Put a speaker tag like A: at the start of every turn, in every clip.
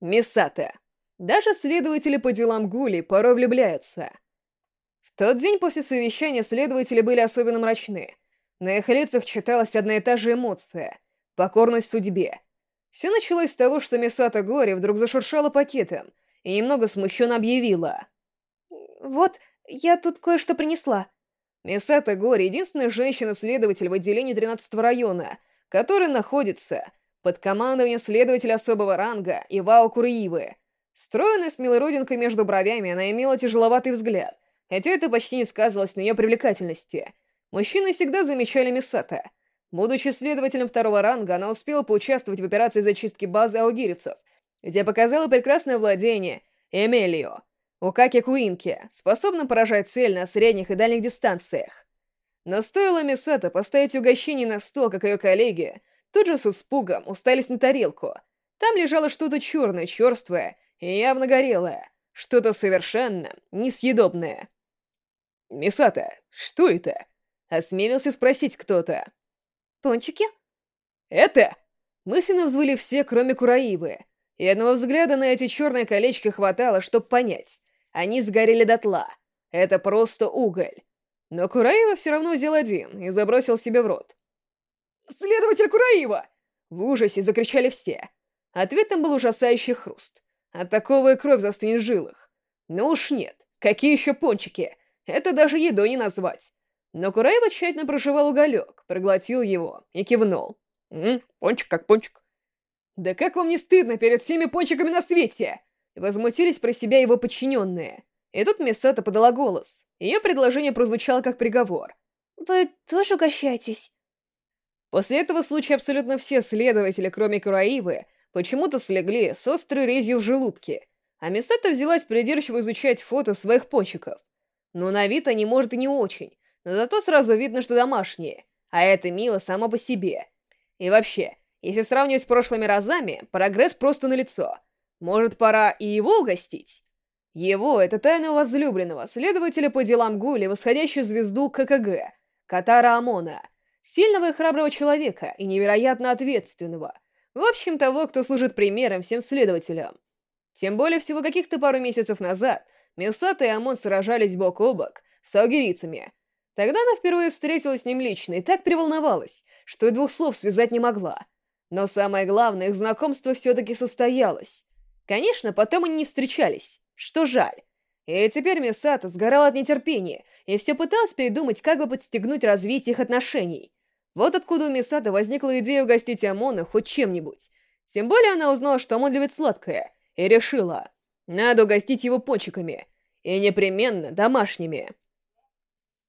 A: Мисата. Даже следователи по делам Гули порой влюбляются. В тот день после совещания следователи были особенно мрачны. На их лицах читалась одна и та же эмоция — покорность судьбе. Все началось с того, что Мисата Гори вдруг зашуршала пакетом и немного смущенно объявила.
B: «Вот, я тут кое-что принесла».
A: Мисата Гори — единственная женщина-следователь в отделении 13 района, которая находится под командованием следователя особого ранга Ивао Куриивы. Стройная с милой родинкой между бровями, она имела тяжеловатый взгляд, хотя это почти не сказывалось на ее привлекательности. Мужчины всегда замечали Мисата. Будучи следователем второго ранга, она успела поучаствовать в операции зачистки базы аугиревцев, где показала прекрасное владение Эмелио, Укаки Куинки, способным поражать цель на средних и дальних дистанциях. Но стоило Мисата поставить угощение на стол, как ее коллеги, тут же с испугом устались на тарелку. Там лежало что-то черное, черствое и явно горелое, что-то совершенно несъедобное. «Мисата, что это?» — осмелился спросить кто-то.
B: «Пончики?»
A: «Это?» Мысленно взвыли все, кроме Кураивы. И одного взгляда на эти черные колечки хватало, чтобы понять. Они сгорели дотла. Это просто уголь. Но Кураева все равно взял один и забросил себе в рот. «Следователь Кураева!» В ужасе закричали все. Ответом был ужасающий хруст. От такого и кровь застынет в жилах. Ну уж нет, какие еще пончики? Это даже едой не назвать. Но Кураева тщательно проживал уголек, проглотил его и кивнул. «М, пончик как пончик». «Да как вам не стыдно перед всеми пончиками на свете?» Возмутились про себя его подчиненные. И тут Мисата подала голос. Ее предложение прозвучало как приговор.
B: «Вы тоже угощаетесь?»
A: После этого случая абсолютно все следователи, кроме Кураивы, почему-то слегли с острой резью в желудке, а Мисата взялась придирчиво изучать фото своих пончиков. Но на вид они, может, и не очень, но зато сразу видно, что домашние, а это мило само по себе. И вообще, если сравнивать с прошлыми разами, прогресс просто налицо. Может, пора и его угостить? Его — это тайного возлюбленного, следователя по делам Гули, восходящую звезду ККГ, Катара Амона, сильного и храброго человека и невероятно ответственного. В общем, того, кто служит примером всем следователям. Тем более, всего каких-то пару месяцев назад Мисата и Амон сражались бок о бок с аугерицами. Тогда она впервые встретилась с ним лично и так приволновалась, что и двух слов связать не могла. Но самое главное, их знакомство все-таки состоялось. Конечно, потом они не встречались, что жаль. И теперь Мисата сгорала от нетерпения и все пыталась придумать, как бы подстегнуть развитие их отношений. Вот откуда у Мисата возникла идея угостить Амона хоть чем-нибудь. Тем более она узнала, что Амон любит сладкое, и решила, надо угостить его пончиками, и непременно домашними.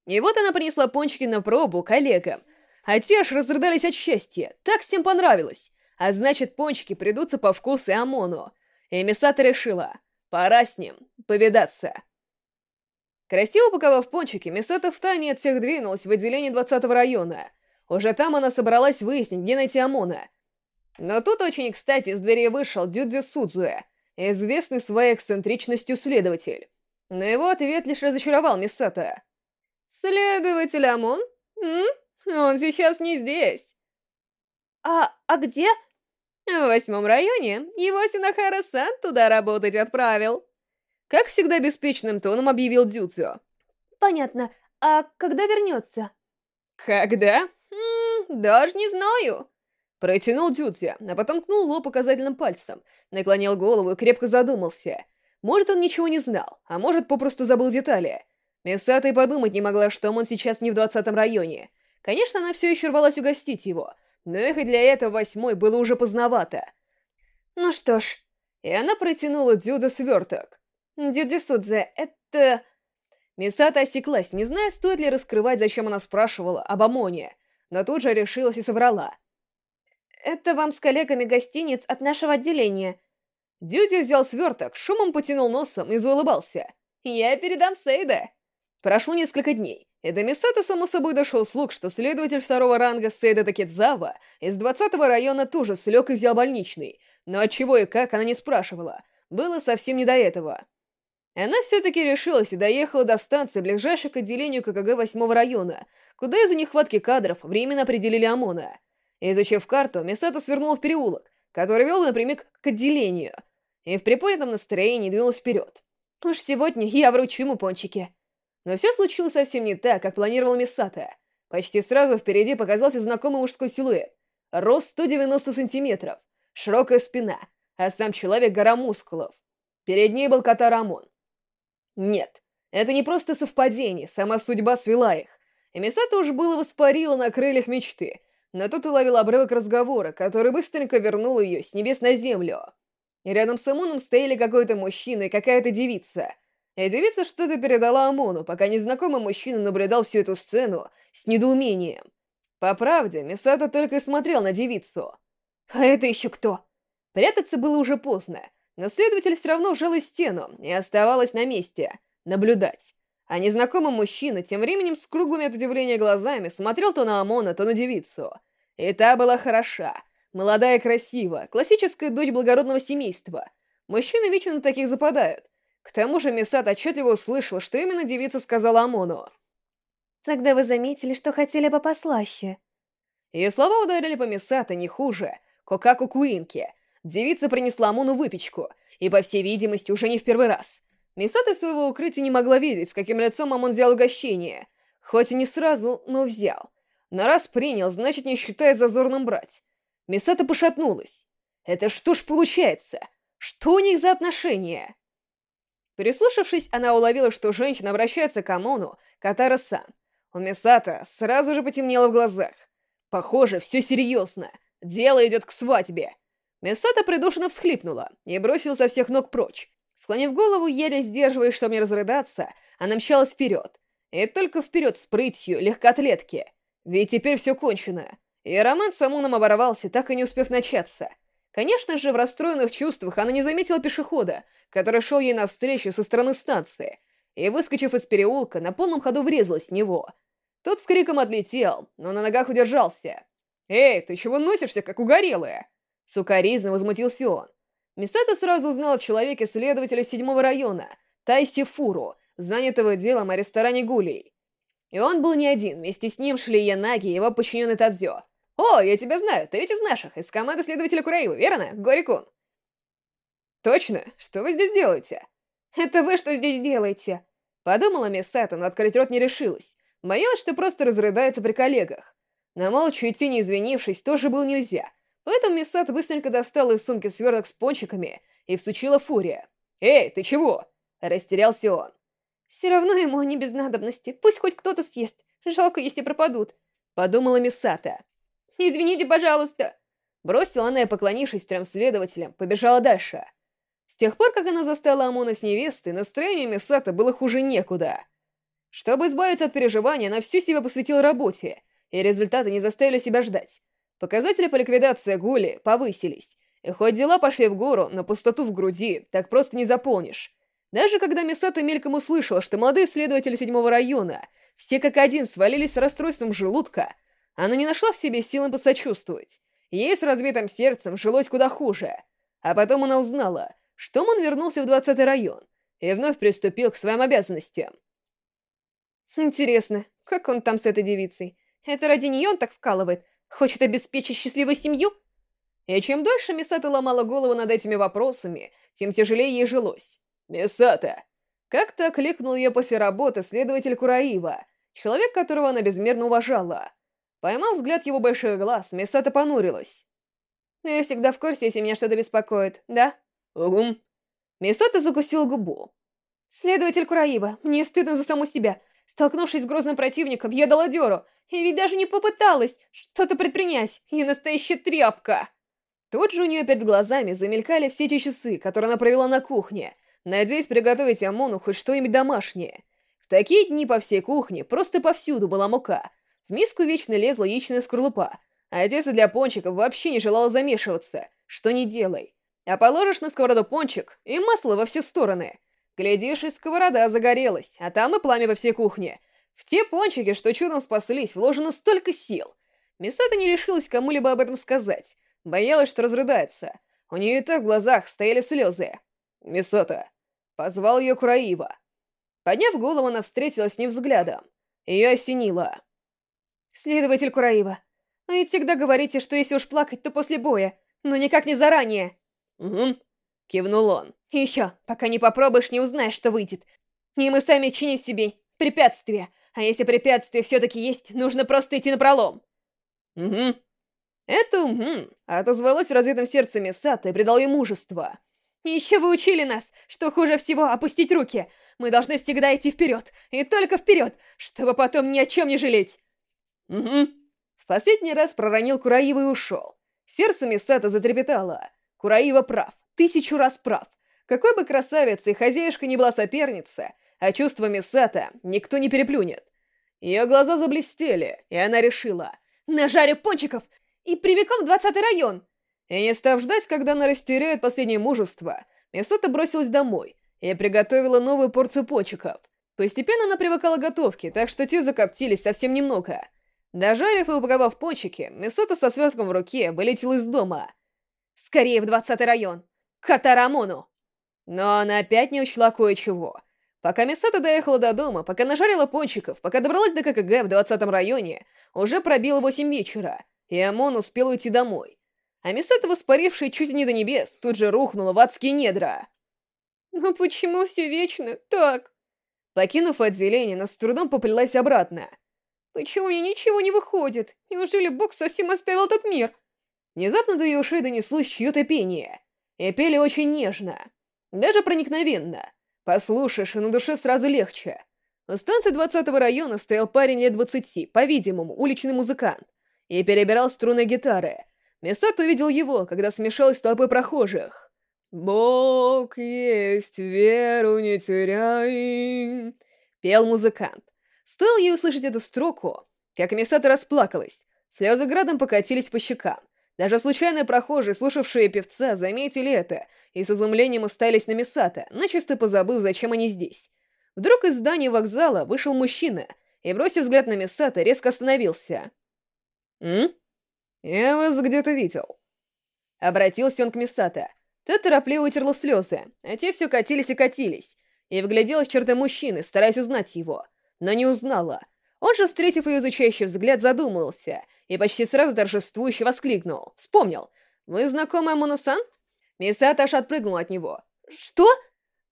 A: И вот она принесла пончики на пробу коллегам, а те аж разрыдались от счастья, так всем понравилось. А значит, пончики придутся по вкусу Амону. И Мисата решила, пора с ним повидаться. Красиво упаковав пончики, Мисата втайне от всех двинулась в отделение 20 района. Уже там она собралась выяснить, где найти Амона. Но тут очень кстати из двери вышел Дюдзю Судзуэ, известный своей эксцентричностью следователь. Но его ответ лишь разочаровал Мисата. «Следователь Амон? М? Он сейчас не здесь».
B: «А, а где?»
A: «В восьмом районе. Его Синахара-сан туда работать отправил». Как всегда беспечным тоном объявил Дюцю.
B: «Понятно. А когда вернется?»
A: «Когда? Даже не знаю». Протянул Дюдзя, а потом ткнул лоб указательным пальцем, наклонил голову и крепко задумался. Может, он ничего не знал, а может, попросту забыл детали. Мисата и подумать не могла, что он сейчас не в двадцатом районе. Конечно, она все еще рвалась угостить его, но ехать для этого восьмой было уже поздновато.
B: Ну что ж,
A: и она протянула Дзюдо сверток.
B: Дюдзи Судзе, это...
A: Мисата осеклась, не зная, стоит ли раскрывать, зачем она спрашивала об Амоне, но тут же решилась и соврала.
B: «Это вам с коллегами гостиниц от нашего отделения».
A: Дюдзи взял сверток, шумом потянул носом и заулыбался. «Я передам Сейда». Прошло несколько дней, и до Мисата само собой дошел слух, что следователь второго ранга Сейда Такедзава из 20-го района тоже слег и взял больничный, но от чего и как она не спрашивала, было совсем не до этого. Она все-таки решилась и доехала до станции, ближайшей к отделению ККГ 8 района, куда из-за нехватки кадров временно определили ОМОНа. Изучив карту, Мисата свернула в переулок, который вел напрямик к отделению. и в приподнятом настроении двинулась вперед. Уж сегодня я вручу ему пончики. Но все случилось совсем не так, как планировал Мисата. Почти сразу впереди показался знакомый мужской силуэт. Рост 190 сантиметров, широкая спина, а сам человек гора мускулов. Перед ней был кота Рамон. Нет, это не просто совпадение, сама судьба свела их. И Мисата уж было воспарила на крыльях мечты, но тут уловил обрывок разговора, который быстренько вернул ее с небес на землю. Рядом с Амоном стояли какой-то мужчина и какая-то девица. И девица что-то передала Амону, пока незнакомый мужчина наблюдал всю эту сцену с недоумением. По правде, Мисата только и смотрел на девицу. А это еще кто? Прятаться было уже поздно, но следователь все равно вжалась в стену и оставалась на месте, наблюдать. А незнакомый мужчина тем временем с круглыми от удивления глазами смотрел то на Амона, то на девицу. И та была хороша, молодая и красивая, классическая дочь благородного семейства. Мужчины вечно на таких западают. К тому же Мисат отчетливо услышал, что именно девица сказала Амону.
B: «Тогда вы заметили, что хотели бы послаще».
A: Ее слова ударили по Мисата не хуже. Кокаку Куинки. Девица принесла Амону выпечку, и, по всей видимости, уже не в первый раз. Мисата своего укрытия не могла видеть, с каким лицом Амон взял угощение. Хоть и не сразу, но взял. На раз принял, значит, не считает зазорным брать. Мисата пошатнулась. Это что ж получается? Что у них за отношения? Прислушавшись, она уловила, что женщина обращается к Амону, Катара-сан. У Мисата сразу же потемнело в глазах. Похоже, все серьезно. Дело идет к свадьбе. Мисата придушенно всхлипнула и бросила со всех ног прочь. Склонив голову, еле сдерживая, чтобы не разрыдаться, она мчалась вперед. И только вперед с прытью легкоатлетки. Ведь теперь все кончено. И роман с Амуном оборвался, так и не успев начаться. Конечно же, в расстроенных чувствах она не заметила пешехода, который шел ей навстречу со стороны станции, и, выскочив из переулка, на полном ходу врезалась в него. Тот с криком отлетел, но на ногах удержался. «Эй, ты чего носишься, как угорелая?» Сукаризно возмутился он. Мисата сразу узнала в человеке следователя седьмого района, Тайси Фуру, занятого делом о ресторане Гулей. И он был не один, вместе с ним шли Янаги и его подчиненный Тадзё. «О, я тебя знаю, ты ведь из наших, из команды следователя Кураивы, верно, Горикун?» «Точно? Что вы здесь делаете?»
B: «Это вы что здесь делаете?»
A: Подумала Мисата, но открыть рот не решилась. Боялась, что просто разрыдается при коллегах. На молча идти не извинившись тоже было нельзя, Поэтому Мисат быстренько достала из сумки сверток с пончиками и всучила Фурия. «Эй, ты чего?» — растерялся он.
B: «Все равно ему они без надобности. Пусть хоть кто-то съест. Жалко, если пропадут», —
A: подумала Мисата.
B: «Извините, пожалуйста!»
A: Бросила она и, поклонившись трем следователям, побежала дальше. С тех пор, как она застала Амона с невестой, настроение Мисата было хуже некуда. Чтобы избавиться от переживания, она всю себя посвятила работе, и результаты не заставили себя ждать. Показатели по ликвидации гули повысились, и хоть дела пошли в гору, но пустоту в груди так просто не заполнишь. Даже когда Мисата мельком услышала, что молодые следователи седьмого района все как один свалились с расстройством желудка, она не нашла в себе силы посочувствовать. Ей с разбитым сердцем жилось куда хуже. А потом она узнала, что он вернулся в двадцатый район и вновь приступил к своим обязанностям.
B: Интересно, как он там с этой девицей? Это ради нее он так вкалывает, Хочет обеспечить счастливую семью?
A: И чем дольше Мисата ломала голову над этими вопросами, тем тяжелее ей жилось. «Мисата!» Как-то окликнул ее после работы следователь Кураива, человек, которого она безмерно уважала. Поймав взгляд его больших глаз, Мисата понурилась.
B: «Ну, я всегда в курсе, если меня что-то беспокоит, да?»
A: «Угум». Мисата закусил губу.
B: «Следователь Кураива, мне стыдно за саму себя. Столкнувшись с грозным противником, я дала дёру, и ведь даже не попыталась что-то предпринять. Я настоящая тряпка.
A: Тут же у нее перед глазами замелькали все те часы, которые она провела на кухне, надеясь приготовить Амону хоть что-нибудь домашнее. В такие дни по всей кухне просто повсюду была мука. В миску вечно лезла яичная скорлупа, а отец для пончиков вообще не желала замешиваться. Что не делай. А положишь на сковороду пончик, и масло во все стороны. Глядишь, и сковорода загорелась, а там и пламя во всей кухне. В те пончики, что чудом спаслись, вложено столько сил. Мисата не решилась кому-либо об этом сказать. Боялась, что разрыдается. У нее и так в глазах стояли слезы. «Мисата!» Позвал ее Кураива. Подняв голову, она встретилась с ним взглядом. Ее осенило.
B: «Следователь Кураива, вы ведь всегда говорите, что если уж плакать, то после боя, но никак не заранее».
A: «Угу». Кивнул он.
B: Еще, пока не попробуешь, не узнаешь, что выйдет. И мы сами чиним себе препятствия. А если препятствия все-таки есть, нужно просто идти на пролом.
A: Угу. Это «угу» отозвалось в развитом сердце Мисата и придал ей мужество.
B: Еще вы учили нас, что хуже всего опустить руки. Мы должны всегда идти вперед, и только вперед, чтобы потом ни о чем не жалеть.
A: Угу. В последний раз проронил Кураива и ушел. Сердце Мисата затрепетало. Кураива прав, тысячу раз прав. Какой бы красавицей хозяюшка не была соперница, а чувства Мисата никто не переплюнет. Ее глаза заблестели, и она решила.
B: «Нажарю пончиков и прямиком в двадцатый район!»
A: И не став ждать, когда она растеряет последнее мужество, Мисата бросилась домой и приготовила новую порцию пончиков. Постепенно она привыкала к готовке, так что те закоптились совсем немного. Дожарив и упаковав пончики, Мисата со свертком в руке вылетела из дома.
B: «Скорее в двадцатый район! К Атарамону!»
A: Но она опять не учла кое-чего. Пока Мисата доехала до дома, пока нажарила пончиков, пока добралась до ККГ в двадцатом районе, уже пробило восемь вечера, и Амон успел уйти домой а Мисета, воспарившая чуть не до небес, тут же рухнула в адские недра.
B: «Но почему все вечно так?»
A: Покинув отделение, она с трудом поплелась обратно.
B: «Почему мне ничего не выходит? Неужели Бог совсем оставил этот мир?»
A: Внезапно до ее ушей донеслось чье-то пение. И пели очень нежно. Даже проникновенно. Послушаешь, и на душе сразу легче. У станции 20-го района стоял парень лет 20, по-видимому, уличный музыкант, и перебирал струны гитары, Месат увидел его, когда смешалась с толпой прохожих. «Бог есть, веру не теряй», — пел музыкант. Стоило ей услышать эту строку, как Мисата расплакалась. Слезы градом покатились по щекам. Даже случайные прохожие, слушавшие певца, заметили это и с изумлением уставились на Мисата, начисто позабыв, зачем они здесь. Вдруг из здания вокзала вышел мужчина и, бросив взгляд на Мисата, резко остановился. «М?» «Я вас где-то видел». Обратился он к Мисата. Та торопливо утерла слезы, а те все катились и катились, и вгляделась в черты мужчины, стараясь узнать его, но не узнала. Он же, встретив ее изучающий взгляд, задумался и почти сразу торжествующе воскликнул. Вспомнил. «Вы знакомы Амуна-сан?» Мисата аж отпрыгнул от него.
B: «Что?»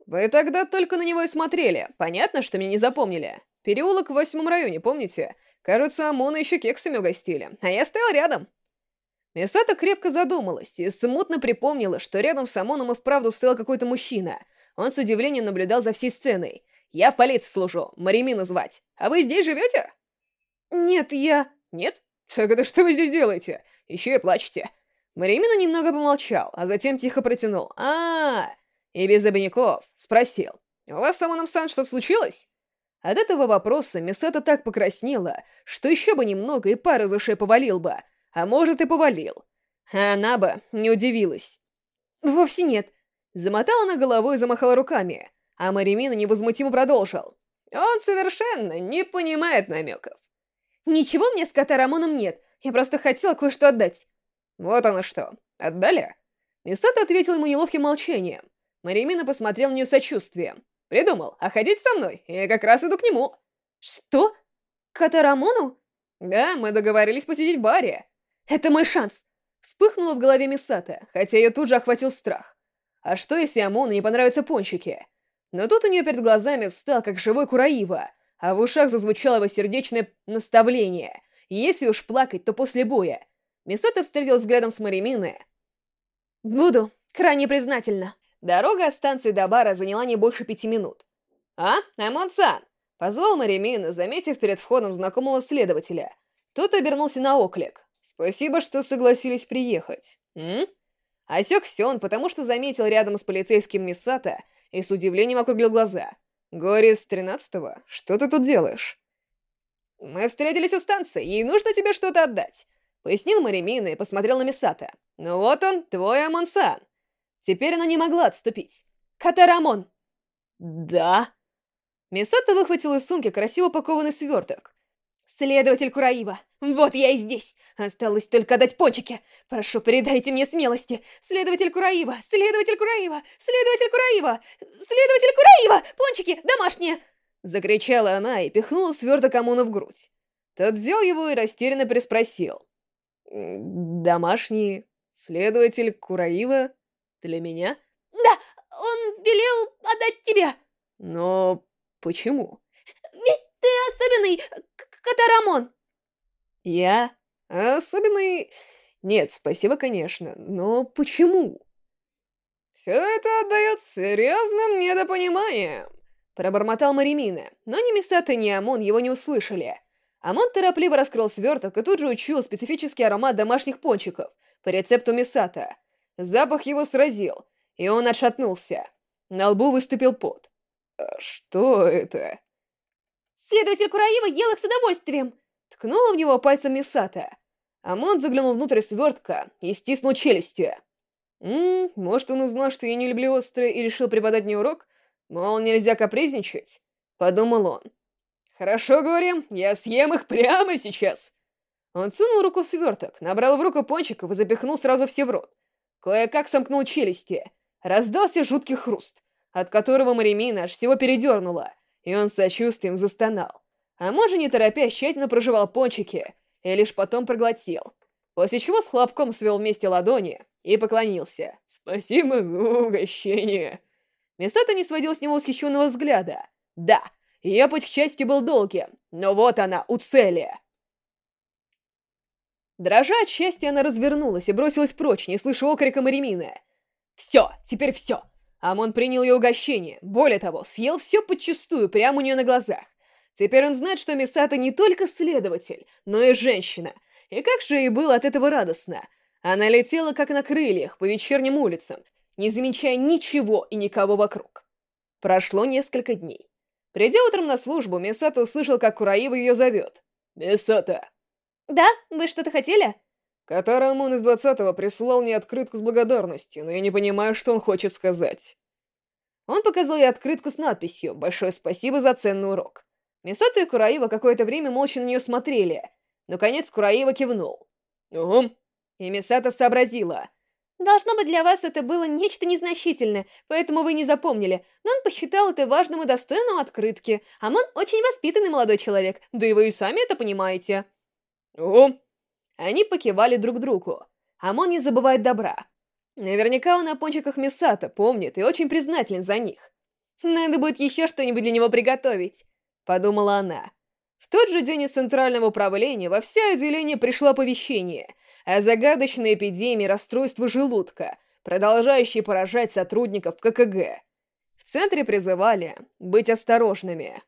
A: «Вы тогда только на него и смотрели. Понятно, что меня не запомнили. Переулок в восьмом районе, помните? Кажется, Амуна еще кексами угостили, а я стоял рядом». Мисата крепко задумалась и смутно припомнила, что рядом с Амоном и вправду стоял какой-то мужчина. Он с удивлением наблюдал за всей сценой. «Я в полиции служу, Маримина звать. А вы здесь живете?»
B: «Нет, я...»
A: «Нет? Тогда что вы здесь делаете? Еще и плачете». Маримина немного помолчал, а затем тихо протянул. а, -а, -а И без обиняков спросил. «У вас с Амоном Сан что-то случилось?» От этого вопроса Мисата так покраснела, что еще бы немного и пар из ушей повалил бы — а может и повалил. А она бы не удивилась.
B: «Вовсе нет».
A: Замотала она головой и замахала руками, а Маримина невозмутимо продолжил. «Он совершенно не понимает намеков».
B: «Ничего мне с Катарамоном нет, я просто хотела кое-что отдать».
A: «Вот оно что, отдали?» Мисата ответил ему неловким молчанием. Маримина посмотрел на нее сочувствием. «Придумал, а ходить со мной? Я как раз иду к нему».
B: «Что? К Катарамону?»
A: «Да, мы договорились посидеть в баре.
B: Это мой шанс!»
A: Вспыхнуло в голове Мисата, хотя ее тут же охватил страх. А что, если Амону не понравятся пончики? Но тут у нее перед глазами встал, как живой Кураива, а в ушах зазвучало его сердечное наставление. Если уж плакать, то после боя. Мисата встретил взглядом с Мариминой.
B: «Буду крайне признательна».
A: Дорога от станции до бара заняла не больше пяти минут. «А, Амон-сан!» — позвал Маримина, заметив перед входом знакомого следователя. Тот обернулся на оклик. Спасибо, что согласились приехать. М? Осекся он, потому что заметил рядом с полицейским Мисата и с удивлением округлил глаза. «Горис тринадцатого, что ты тут делаешь?» «Мы встретились у станции, ей нужно тебе что-то отдать», — пояснил Маримина и посмотрел на Мисата. «Ну вот он, твой Амонсан». Теперь она не могла отступить.
B: «Катарамон!»
A: «Да?» Мисата выхватил из сумки красиво упакованный сверток.
B: «Следователь Кураива, вот я и здесь. Осталось только дать почки. Прошу, передайте мне смелости. Следователь Кураива, следователь Кураива, следователь Кураива, следователь Кураива, пончики, домашние!»
A: Закричала она и пихнула сверток Амуна в грудь. Тот взял его и растерянно приспросил. «Домашние? Следователь Кураива? Для меня?»
B: «Да, велел отдать тебе.
A: Но почему?
B: Ведь ты особенный, Катарамон.
A: Я? Особенный... Нет, спасибо, конечно, но почему? Все это отдает серьезным недопониманием. Пробормотал Маримина, но ни Мисата, ни Амон его не услышали. Амон торопливо раскрыл сверток и тут же учуял специфический аромат домашних пончиков по рецепту Мисата. Запах его сразил, и он отшатнулся. На лбу выступил пот. А «Что это?»
B: «Следователь Кураива ел их с удовольствием!»
A: Ткнула в него пальцем Мисата. Амон заглянул внутрь свертка и стиснул челюстью. «Ммм, может, он узнал, что я не люблю острое и решил преподать мне урок? Мол, нельзя капризничать?» Подумал он. «Хорошо, говорим, я съем их прямо сейчас!» Он сунул руку в сверток, набрал в руку пончиков и запихнул сразу все в рот. Кое-как сомкнул челюсти. Раздался жуткий хруст, от которого Маримина аж всего передернула, и он с сочувствием застонал. А Можа, не торопясь, тщательно проживал пончики и лишь потом проглотил, после чего с хлопком свел вместе ладони и поклонился. «Спасибо за угощение!» Мисата не сводил с него восхищенного взгляда. «Да, ее путь к счастью был долгим, но вот она, у цели!» Дрожа от счастья, она развернулась и бросилась прочь, не слыша окрика Маримины. «Все, теперь все!» Амон принял ее угощение. Более того, съел все подчистую, прямо у нее на глазах. Теперь он знает, что Мисата не только следователь, но и женщина. И как же ей было от этого радостно. Она летела как на крыльях по вечерним улицам, не замечая ничего и никого вокруг. Прошло несколько дней. Придя утром на службу, Мисата услышал, как Кураива ее зовет. «Мисата!»
B: «Да? Вы что-то хотели?»
A: Катарамон из двадцатого прислал мне открытку с благодарностью, но я не понимаю, что он хочет сказать. Он показал ей открытку с надписью «Большое спасибо за ценный урок». Мисато и Кураива какое-то время молча на нее смотрели. Наконец Кураива кивнул. «Угу». И Мисато сообразила.
B: «Должно быть, для вас это было нечто незначительное, поэтому вы не запомнили, но он посчитал это важным и достойным открытки. Амон очень воспитанный молодой человек, да и вы и сами это понимаете».
A: «Угу». Они покивали друг другу. Амон не забывает добра. Наверняка он о пончиках Мисата помнит и очень признателен за них.
B: «Надо будет еще что-нибудь для него приготовить», —
A: подумала она. В тот же день из Центрального управления во все отделение пришло оповещение о загадочной эпидемии расстройства желудка, продолжающей поражать сотрудников ККГ. В центре призывали быть осторожными.